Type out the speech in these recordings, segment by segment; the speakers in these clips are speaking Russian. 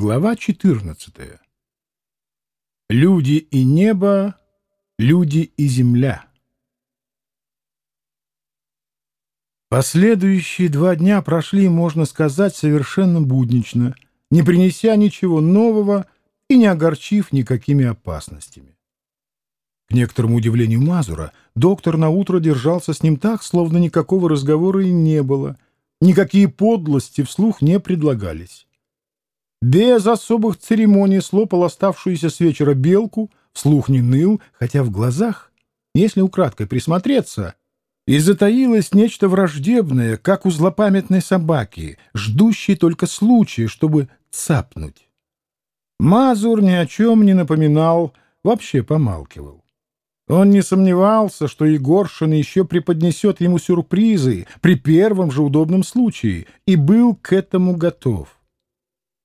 Глава 14. Люди и небо, люди и земля. Последующие два дня прошли, можно сказать, совершенно буднично, не принеся ничего нового и не огорчив никакими опасностями. К некоторому удивлению Мазура, доктор наутро держался с ним так, словно никакого разговора и не было, никакие подлости вслух не предлагались без особых церемоний слопал оставшуюся с вечера белку, вслух не ныл, хотя в глазах, если украдкой присмотреться, и затаилось нечто враждебное, как у злопамятной собаки, ждущей только случая, чтобы цапнуть. Мазур ни о чем не напоминал, вообще помалкивал. Он не сомневался, что Егоршин еще преподнесет ему сюрпризы при первом же удобном случае, и был к этому готов.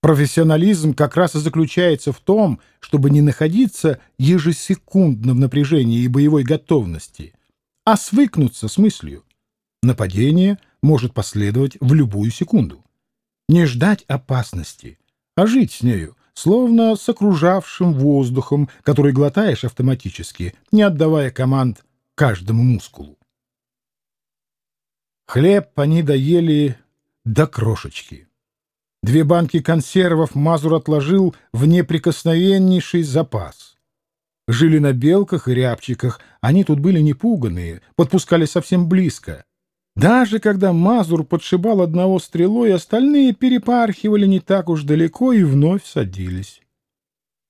Профессионализм как раз и заключается в том, чтобы не находиться ежесекундно в напряжении и боевой готовности, а свыкнуться с мыслью. Нападение может последовать в любую секунду. Не ждать опасности, а жить с нею, словно с окружавшим воздухом, который глотаешь автоматически, не отдавая команд каждому мускулу. Хлеб они доели до крошечки. Две банки консервов Мазур отложил в неприкосновеннейший запас. Жили на белках и рябчиках, они тут были непуганные, подпускали совсем близко. Даже когда Мазур подшибал одного стрелой, остальные перепархивали не так уж далеко и вновь садились.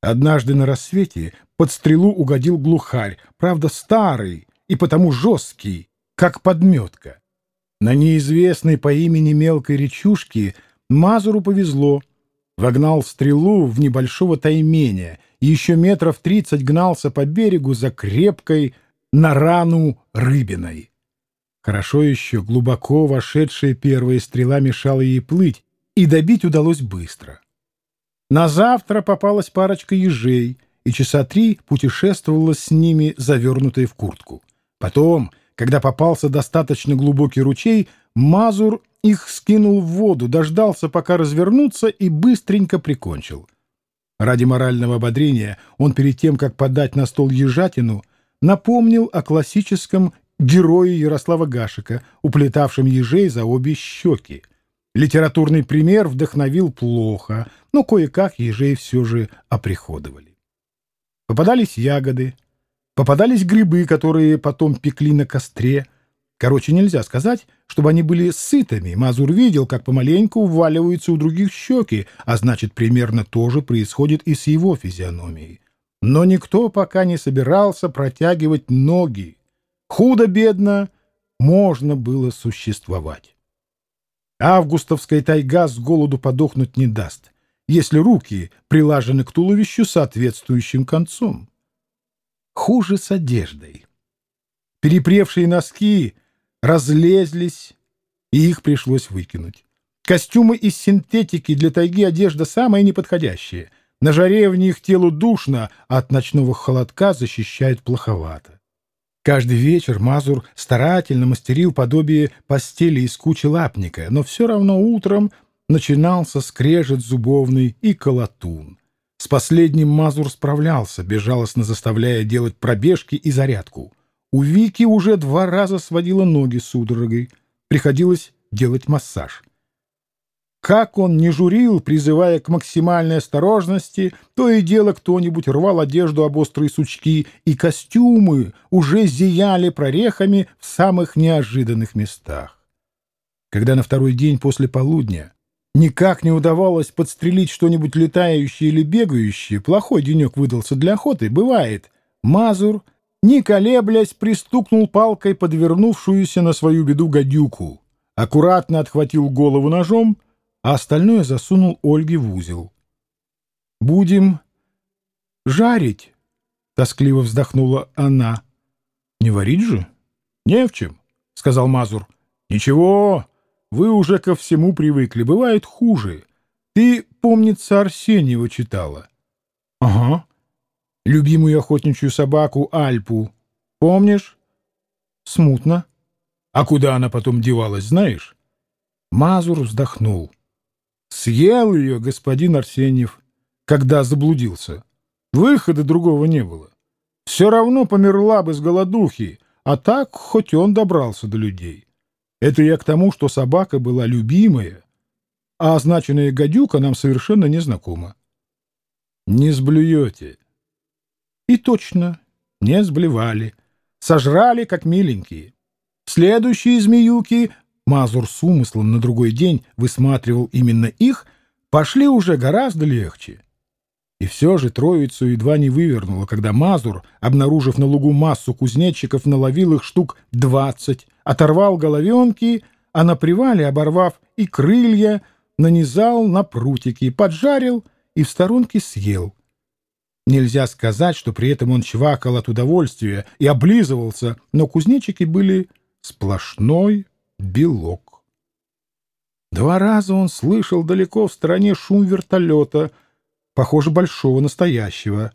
Однажды на рассвете под стрелу угодил глухарь, правда старый и потому жесткий, как подметка. На неизвестной по имени мелкой речушке — Мазуру повезло. Вогнал стрелу в небольшого тайменя и еще метров тридцать гнался по берегу за крепкой на рану рыбиной. Хорошо еще глубоко вошедшая первая стрела мешала ей плыть, и добить удалось быстро. На завтра попалась парочка ежей, и часа три путешествовала с ними, завернутая в куртку. Потом, когда попался достаточно глубокий ручей, Мазур их скинул в воду, дождался, пока развернутся, и быстренько прикончил. Ради морального ободрения он перед тем, как подать на стол ежатину, напомнил о классическом герое Ярослава Гашика, уплетавшем ежей за обе щеки. Литературный пример вдохновил плохо, но кое-как ежей все же оприходовали. Попадались ягоды, попадались грибы, которые потом пекли на костре, Короче, нельзя сказать, чтобы они были сытыми. Мазур видел, как помаленьку уваливаются у других щеки, а значит, примерно то же происходит и с его физиономией. Но никто пока не собирался протягивать ноги. Худо-бедно можно было существовать. Августовская тайга с голоду подохнуть не даст, если руки прилажены к туловищу соответствующим концом. Хуже с одеждой. Перепревшие носки разлезлись, и их пришлось выкинуть. Костюмы из синтетики для тайги одежда самая неподходящая. На жаре в них телу душно, а от ночного холодка защищает плоховато. Каждый вечер Мазур старательно мастерил подобие постели из кучи лапника, но все равно утром начинался скрежет зубовный и колотун. С последним Мазур справлялся, безжалостно заставляя делать пробежки и зарядку — у Вики уже два раза сводила ноги судорогой. Приходилось делать массаж. Как он не журил, призывая к максимальной осторожности, то и дело кто-нибудь рвал одежду об острые сучки, и костюмы уже зияли прорехами в самых неожиданных местах. Когда на второй день после полудня никак не удавалось подстрелить что-нибудь летающее или бегающее, плохой денек выдался для охоты, бывает, Мазур — не колеблясь, пристукнул палкой подвернувшуюся на свою беду гадюку, аккуратно отхватил голову ножом, а остальное засунул Ольге в узел. «Будем жарить», — тоскливо вздохнула она. «Не варить же?» «Не в чем», — сказал Мазур. «Ничего, вы уже ко всему привыкли, бывает хуже. Ты, помнится, Арсеньева читала». «Ага», любимую охотничью собаку Альпу. Помнишь? Смутно. А куда она потом девалась, знаешь? Мазур вздохнул. Съел ее господин Арсеньев, когда заблудился. Выхода другого не было. Все равно померла бы с голодухи, а так хоть он добрался до людей. Это я к тому, что собака была любимая, а означенная гадюка нам совершенно незнакома. Не сблюете. И точно, не сблевали. Сожрали, как миленькие. Следующие змеюки, Мазур с умыслом на другой день высматривал именно их, пошли уже гораздо легче. И все же троицу едва не вывернуло, когда Мазур, обнаружив на лугу массу кузнечиков, наловил их штук двадцать, оторвал головенки, а на привале, оборвав и крылья, нанизал на прутики, поджарил и в сторонке съел. Нельзя сказать, что при этом он чвакал от удовольствия и облизывался, но кузнечики были сплошной белок. Два раза он слышал далеко в стороне шум вертолета, похоже, большого настоящего.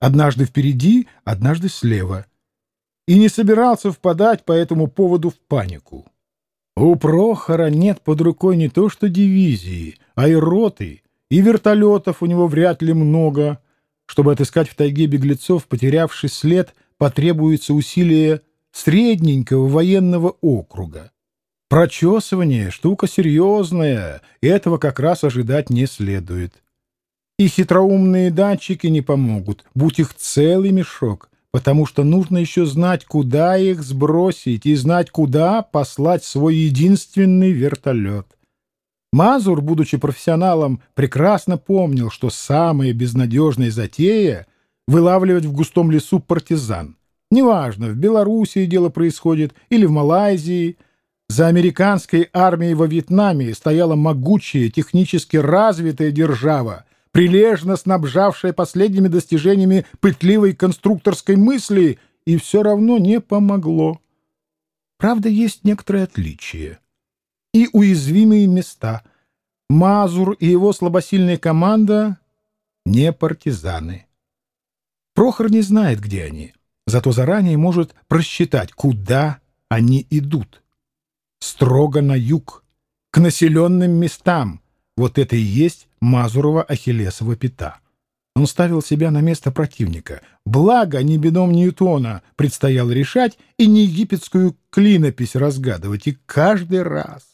Однажды впереди, однажды слева. И не собирался впадать по этому поводу в панику. У Прохора нет под рукой не то что дивизии, а и роты, и вертолетов у него вряд ли много. Чтобы отыскать в тайге беглецов, потерявший след, потребуется усилие средненького военного округа. Прочесывание — штука серьезная, и этого как раз ожидать не следует. И хитроумные датчики не помогут, будь их целый мешок, потому что нужно еще знать, куда их сбросить, и знать, куда послать свой единственный вертолет. Мазур, будучи профессионалом, прекрасно помнил, что самая безнадежная затея — вылавливать в густом лесу партизан. Неважно, в Белоруссии дело происходит или в Малайзии — за американской армией во Вьетнаме стояла могучая, технически развитая держава, прилежно снабжавшая последними достижениями пытливой конструкторской мысли, и все равно не помогло. Правда, есть некоторые отличия. И уязвимые места. Мазур и его слабосильная команда — не партизаны. Прохор не знает, где они, зато заранее может просчитать, куда они идут строго на юг, к населенным местам. Вот это и есть Мазурова Ахиллесова пята. Он ставил себя на место противника. Благо, не бином Ньютона предстояло решать и не египетскую клинопись разгадывать. И каждый раз,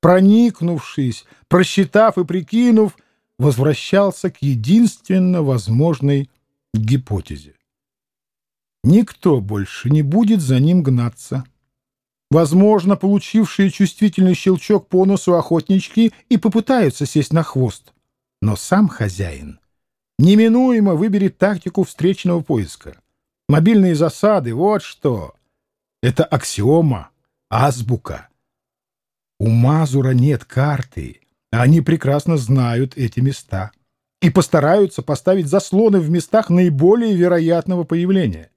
проникнувшись, просчитав и прикинув, возвращался к единственно возможной гипотезе. Никто больше не будет за ним гнаться. Возможно, получившие чувствительный щелчок по носу охотнички и попытаются сесть на хвост. Но сам хозяин неминуемо выберет тактику встречного поиска. Мобильные засады — вот что. Это аксиома, азбука. У Мазура нет карты, они прекрасно знают эти места и постараются поставить заслоны в местах наиболее вероятного появления.